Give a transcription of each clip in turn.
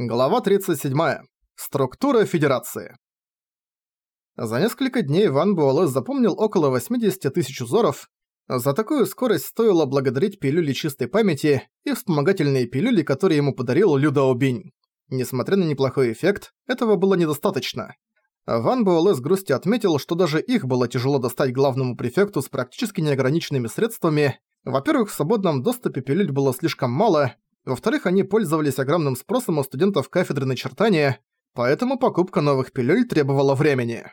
Глава 37. Структура Федерации. За несколько дней Ван Буэлэ запомнил около 80 тысяч узоров. За такую скорость стоило благодарить пилюли чистой памяти и вспомогательные пилюли, которые ему подарил Лю Даобинь. Несмотря на неплохой эффект, этого было недостаточно. Ван Буэлэ с грустью отметил, что даже их было тяжело достать главному префекту с практически неограниченными средствами. Во-первых, в свободном доступе пилюль было слишком мало – во-вторых, они пользовались огромным спросом у студентов кафедры начертания, поэтому покупка новых пилюль требовала времени.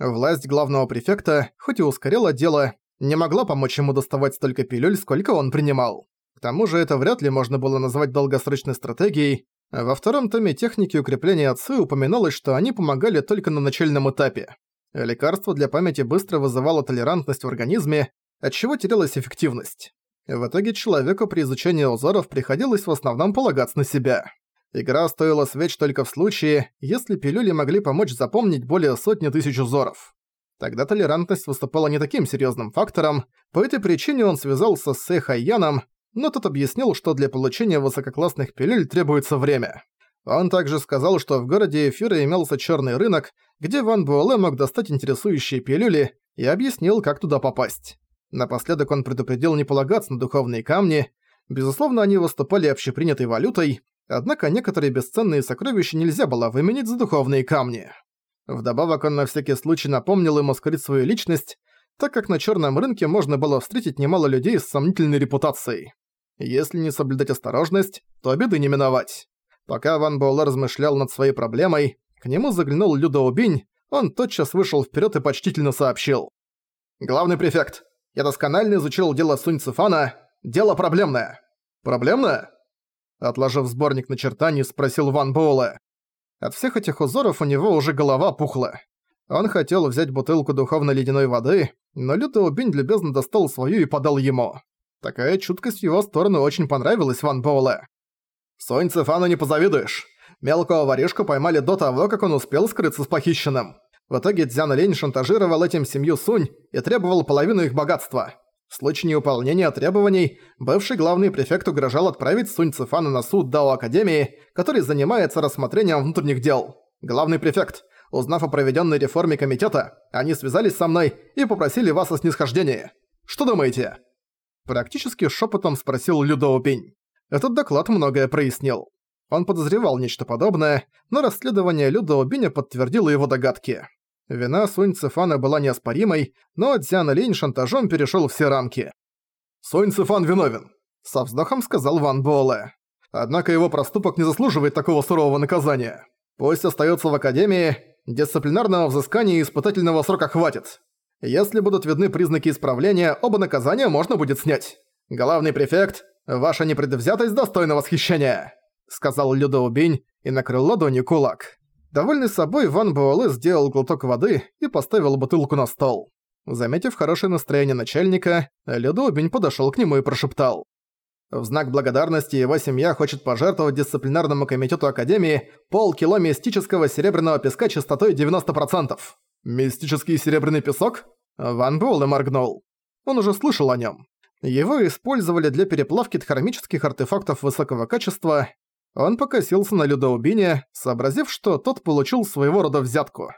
Власть главного префекта, хоть и ускорила дело, не могла помочь ему доставать столько пилюль, сколько он принимал. К тому же это вряд ли можно было назвать долгосрочной стратегией. Во втором томе техники укрепления отцы упоминалось, что они помогали только на начальном этапе. Лекарство для памяти быстро вызывало толерантность в организме, отчего терялась эффективность. В итоге человеку при изучении узоров приходилось в основном полагаться на себя. Игра стоила свеч только в случае, если пилюли могли помочь запомнить более сотни тысяч узоров. Тогда толерантность выступала не таким серьезным фактором, по этой причине он связался с Эхайяном, но тот объяснил, что для получения высококлассных пилюль требуется время. Он также сказал, что в городе Эфира имелся черный рынок, где Ван Буэлэ мог достать интересующие пилюли, и объяснил, как туда попасть. Напоследок он предупредил не полагаться на духовные камни. Безусловно, они выступали общепринятой валютой, однако некоторые бесценные сокровища нельзя было выменить за духовные камни. Вдобавок он на всякий случай напомнил ему скрыть свою личность, так как на черном рынке можно было встретить немало людей с сомнительной репутацией. Если не соблюдать осторожность, то обиды не миновать. Пока Ван Буэлэ размышлял над своей проблемой, к нему заглянул Людо Убинь, он тотчас вышел вперед и почтительно сообщил. «Главный префект, я досконально изучил дело Сунь Цифана. Дело проблемное. Проблемное? Отложив сборник начертаний, спросил Ван Боула. От всех этих узоров у него уже голова пухла. Он хотел взять бутылку духовно-ледяной воды, но Лютоу Бинь любезно достал свою и подал ему. Такая чуткость в его сторону очень понравилась Ван Боуле. «Сонь Цифану не позавидуешь. Мелкого воришку поймали до того, как он успел скрыться с похищенным. В итоге Дзян Лень шантажировал этим семью Сунь и требовал половину их богатства. В случае неуполнения требований, бывший главный префект угрожал отправить Сунь Цифана на суд Дао Академии, который занимается рассмотрением внутренних дел. Главный префект, узнав о проведенной реформе комитета, они связались со мной и попросили вас о снисхождении. Что думаете?» Практически шепотом спросил Людоу Пинь. Этот доклад многое прояснил. Он подозревал нечто подобное, но расследование Людоу Биня подтвердило его догадки. Вина Сунь Цифана была неоспоримой, но Дзян Линь шантажом перешёл все рамки. «Сунь Цифан виновен», — со вздохом сказал Ван Буэлэ. «Однако его проступок не заслуживает такого сурового наказания. Пусть остаётся в Академии, дисциплинарного взыскания и испытательного срока хватит. Если будут видны признаки исправления, оба наказания можно будет снять. Главный префект, ваша непредвзятость достойна восхищения», — сказал Людоубинь и накрыл ладонью кулак. Довольный собой, Ван Буэлэ сделал глоток воды и поставил бутылку на стол. Заметив хорошее настроение начальника, Ледобень подошёл к нему и прошептал. В знак благодарности его семья хочет пожертвовать дисциплинарному комитету Академии полкило мистического серебряного песка частотой 90%. Мистический серебряный песок? Ван Буэлэ моргнул. Он уже слышал о нём. Его использовали для переплавки хромических артефактов высокого качества, он покосился на Людоубине, сообразив, что тот получил своего рода взятку.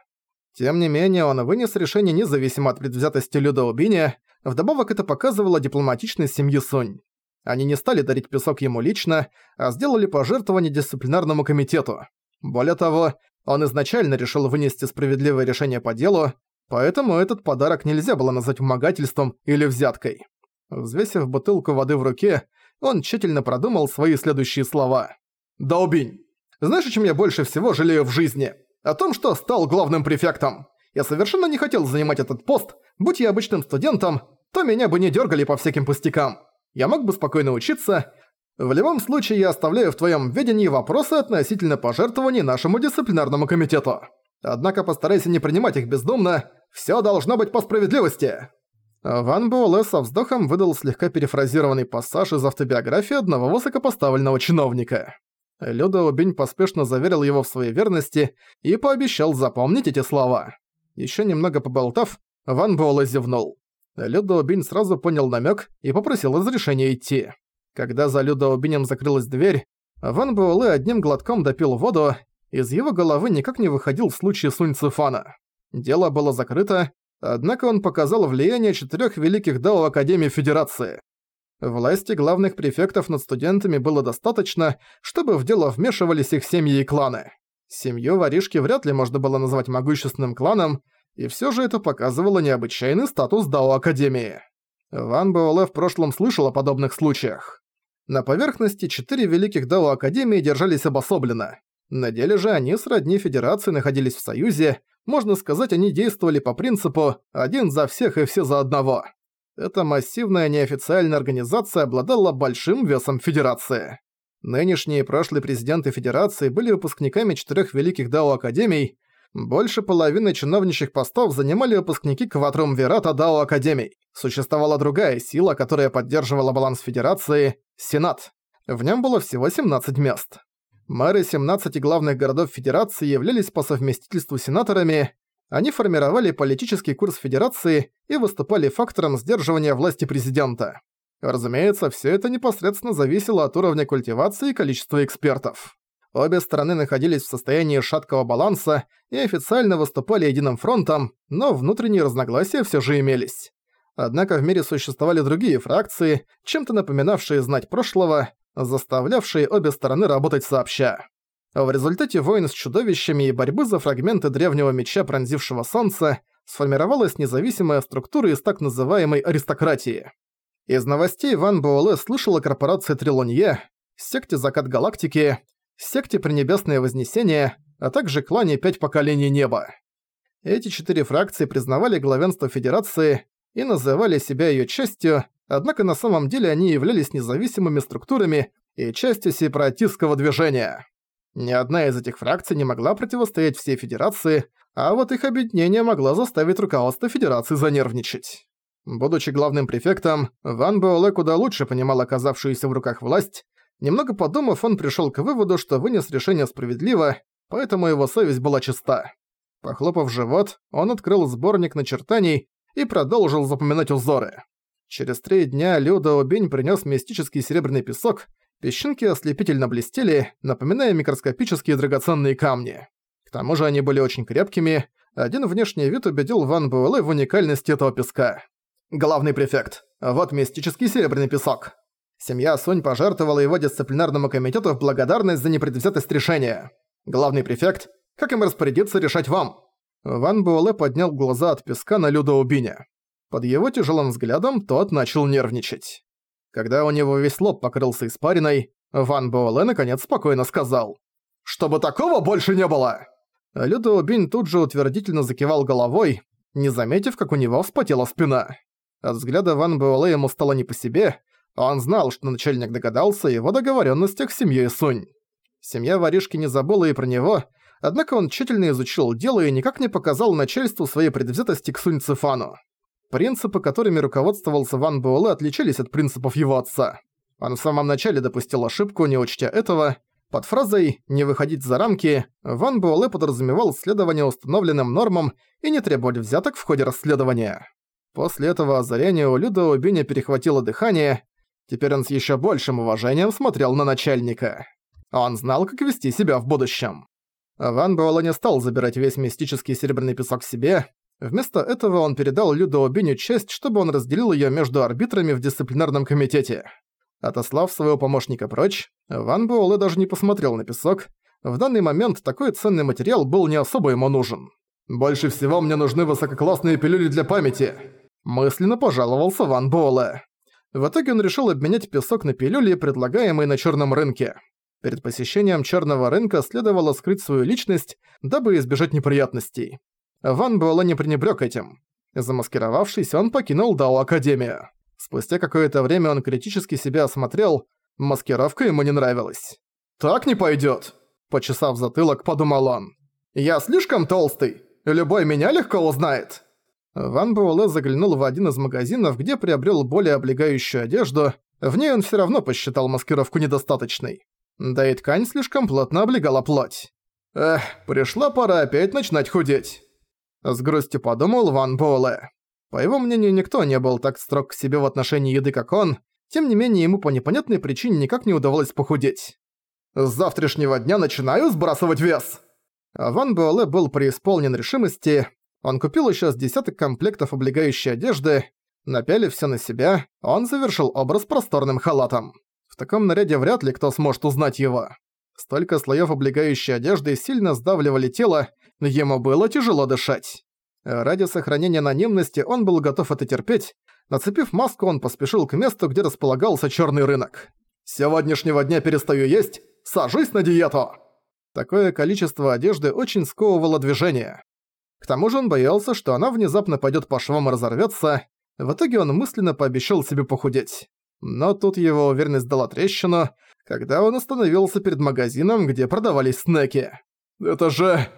Тем не менее, он вынес решение независимо от предвзятости Людоубине, вдобавок это показывало дипломатичность семьи Сунь. Они не стали дарить песок ему лично, а сделали пожертвование дисциплинарному комитету. Более того, он изначально решил вынести справедливое решение по делу, поэтому этот подарок нельзя было назвать вымогательством или взяткой. Взвесив бутылку воды в руке, он тщательно продумал свои следующие слова. Даубинь. Знаешь, о чем я больше всего жалею в жизни? О том, что стал главным префектом. Я совершенно не хотел занимать этот пост, будь я обычным студентом, то меня бы не дергали по всяким пустякам. Я мог бы спокойно учиться. В любом случае, я оставляю в твоем ведении вопросы относительно пожертвований нашему дисциплинарному комитету. Однако постарайся не принимать их бездумно, все должно быть по справедливости». Ван Буэлэ со вздохом выдал слегка перефразированный пассаж из автобиографии одного высокопоставленного чиновника. Лёдо Бинь поспешно заверил его в своей верности и пообещал запомнить эти слова. Еще немного поболтав, Ван Буэлэ зевнул. Лёдо Бинь сразу понял намек и попросил разрешения идти. Когда за Людо Бинем закрылась дверь, Ван Буэлэ одним глотком допил воду, из его головы никак не выходил случай Сунь Цифана. Дело было закрыто, однако он показал влияние четырех великих Дао Академии Федерации. Власти главных префектов над студентами было достаточно, чтобы в дело вмешивались их семьи и кланы. Семью воришки вряд ли можно было назвать могущественным кланом, и всё же это показывало необычайный статус Дао Академии. Ван Буэлэ в прошлом слышал о подобных случаях. На поверхности четыре великих Дао Академии держались обособленно. На деле же они сродни Федерации находились в Союзе, можно сказать, они действовали по принципу «один за всех и все за одного» эта массивная неофициальная организация обладала большим весом Федерации. Нынешние и прошлые президенты Федерации были выпускниками четырех великих Дао-академий, больше половины чиновничьих постов занимали выпускники Кватрум Верата Дао Академий. Существовала другая сила, которая поддерживала баланс Федерации – Сенат. В нем было всего 17 мест. Мэры 17 главных городов Федерации являлись по совместительству сенаторами, они формировали политический курс Федерации и выступали фактором сдерживания власти президента. Разумеется, все это непосредственно зависело от уровня культивации и количества экспертов. Обе стороны находились в состоянии шаткого баланса и официально выступали единым фронтом, но внутренние разногласия все же имелись. Однако в мире существовали другие фракции, чем-то напоминавшие знать прошлого, заставлявшие обе стороны работать сообща. В результате войн с чудовищами и борьбы за фрагменты древнего меча пронзившего солнце сформировалась независимая структура из так называемой аристократии. Из новостей Ван Буэлэ слышал о корпорации Трилонье, секте Закат Галактики, секте Пренебесное Вознесение, а также клане Пять Поколений Неба. Эти четыре фракции признавали главенство Федерации и называли себя ее частью, однако на самом деле они являлись независимыми структурами и частью сепаратистского движения. Ни одна из этих фракций не могла противостоять всей Федерации, а вот их объединение могло заставить руководство Федерации занервничать. Будучи главным префектом, Ван Буэлэ куда лучше понимал оказавшуюся в руках власть. Немного подумав, он пришёл к выводу, что вынес решение справедливо, поэтому его совесть была чиста. Похлопав живот, он открыл сборник начертаний и продолжил запоминать узоры. Через три дня Люда Обень принёс мистический серебряный песок Песчинки ослепительно блестели, напоминая микроскопические драгоценные камни. К тому же они были очень крепкими, а один внешний вид убедил Ван Буэлэ в уникальности этого песка. «Главный префект, вот мистический серебряный песок». Семья Сунь пожертвовала его дисциплинарному комитету в благодарность за непредвзятость решения. «Главный префект, как им распорядиться, решать вам». Ван Буэлэ поднял глаза от песка на Людоубиня. Под его тяжелым взглядом тот начал нервничать. Когда у него весь лоб покрылся испариной, Ван Буэлэ наконец спокойно сказал. «Чтобы такого больше не было!» Людо Бинь тут же утвердительно закивал головой, не заметив, как у него вспотела спина. От взгляда Ван Буэлэ ему стало не по себе, он знал, что начальник догадался о его договоренностях с семьей Сунь. Семья воришки не забыла и про него, однако он тщательно изучил дело и никак не показал начальству своей предвзятости к Сунь Цифану. Принципы, которыми руководствовался Ван Буэлэ, отличались от принципов его отца. Он в самом начале допустил ошибку, не учтя этого. Под фразой «не выходить за рамки» Ван Буэлэ подразумевал следование установленным нормам и не требовать взяток в ходе расследования. После этого озарения у Людо Убини перехватило дыхание, теперь он с еще большим уважением смотрел на начальника. Он знал, как вести себя в будущем. Ван Буэлэ не стал забирать весь мистический серебряный песок себе, Вместо этого он передал Людо Бини честь, чтобы он разделил ее между арбитрами в дисциплинарном комитете. Отослав своего помощника прочь, Ван Буэлэ даже не посмотрел на песок. В данный момент такой ценный материал был не особо ему нужен. «Больше всего мне нужны высококлассные пилюли для памяти», – мысленно пожаловался Ван Буэлэ. В итоге он решил обменять песок на пилюли, предлагаемые на черном рынке. Перед посещением черного рынка следовало скрыть свою личность, дабы избежать неприятностей. Ван Буэлэ не пренебрёг этим. Замаскировавшись, он покинул Дао Академию. Спустя какое-то время он критически себя осмотрел, маскировка ему не нравилась. «Так не пойдёт!» – почесав затылок, подумал он. «Я слишком толстый! Любой меня легко узнает!» Ван Буэлэ заглянул в один из магазинов, где приобрел более облегающую одежду. В ней он все равно посчитал маскировку недостаточной. Да и ткань слишком плотно облегала плоть. «Эх, пришла пора опять начинать худеть!» С грустью подумал Ван Боле. По его мнению, никто не был так строг к себе в отношении еды, как он. Тем не менее, ему по непонятной причине никак не удавалось похудеть. «С завтрашнего дня начинаю сбрасывать вес!» Ван Буэлэ был преисполнен решимости. Он купил еще с десяток комплектов облегающей одежды. Напялив все на себя, он завершил образ просторным халатом. В таком наряде вряд ли кто сможет узнать его. Столько слоев облегающей одежды сильно сдавливали тело, Ему было тяжело дышать. Ради сохранения анонимности он был готов это терпеть. Нацепив маску, он поспешил к месту, где располагался черный рынок. «С сегодняшнего дня перестаю есть! Сажусь на диету!» Такое количество одежды очень сковывало движение. К тому же он боялся, что она внезапно пойдет по швам и разорвется. В итоге он мысленно пообещал себе похудеть. Но тут его уверенность дала трещину, когда он остановился перед магазином, где продавались снеки. «Это же...»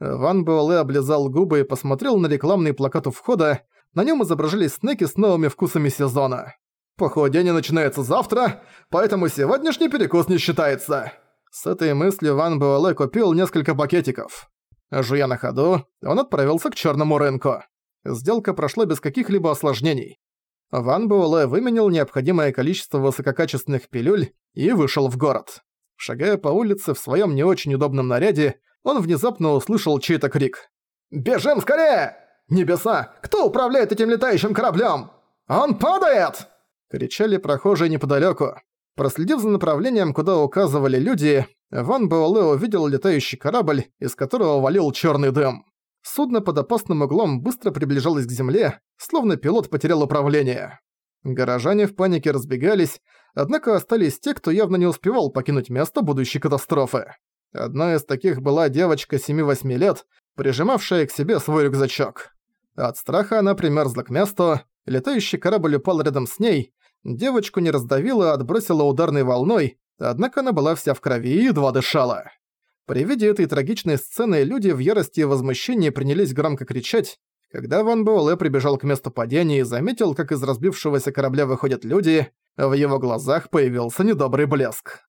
Ван Буэлэ облизал губы и посмотрел на рекламный плакат у входа. На нем изображались снеки с новыми вкусами сезона. «Похудение начинается завтра, поэтому сегодняшний перекус не считается!» С этой мыслью Ван Буэлэ купил несколько пакетиков. Жуя на ходу, он отправился к черному рынку. Сделка прошла без каких-либо осложнений. Ван Буэлэ выменил необходимое количество высококачественных пилюль и вышел в город. Шагая по улице в своем не очень удобном наряде, он внезапно услышал чей-то крик. «Бежим скорее! Небеса! Кто управляет этим летающим кораблем? Он падает!» Кричали прохожие неподалеку. Проследив за направлением, куда указывали люди, Ван Буэлэ увидел летающий корабль, из которого валил черный дым. Судно под опасным углом быстро приближалось к земле, словно пилот потерял управление. Горожане в панике разбегались, однако остались те, кто явно не успевал покинуть место будущей катастрофы. Одна из таких была девочка 7-8 лет, прижимавшая к себе свой рюкзачок. От страха она примерзла к месту, летающий корабль упал рядом с ней, девочку не раздавило, а отбросило ударной волной, однако она была вся в крови и едва дышала. При виде этой трагичной сцены люди в ярости и возмущении принялись громко кричать, когда Ван Буэлэ прибежал к месту падения и заметил, как из разбившегося корабля выходят люди, в его глазах появился недобрый блеск.